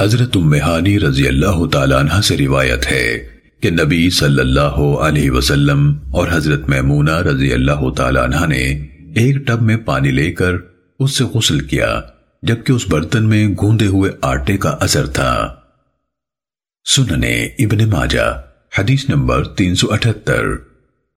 حضرت امہانی رضی اللہ تعالیٰ عنہ سے روایت ہے کہ نبی صلی اللہ علیہ وسلم اور حضرت میمونہ رضی اللہ تعالیٰ عنہ نے ایک ٹب میں پانی لے کر اس سے غسل کیا، جبکہ اس برتن میں گوندے ہوئے آٹے کا اثر تھا۔ سننے ابن ماجہ، حدیث نمبر تین سو اٹھتر۔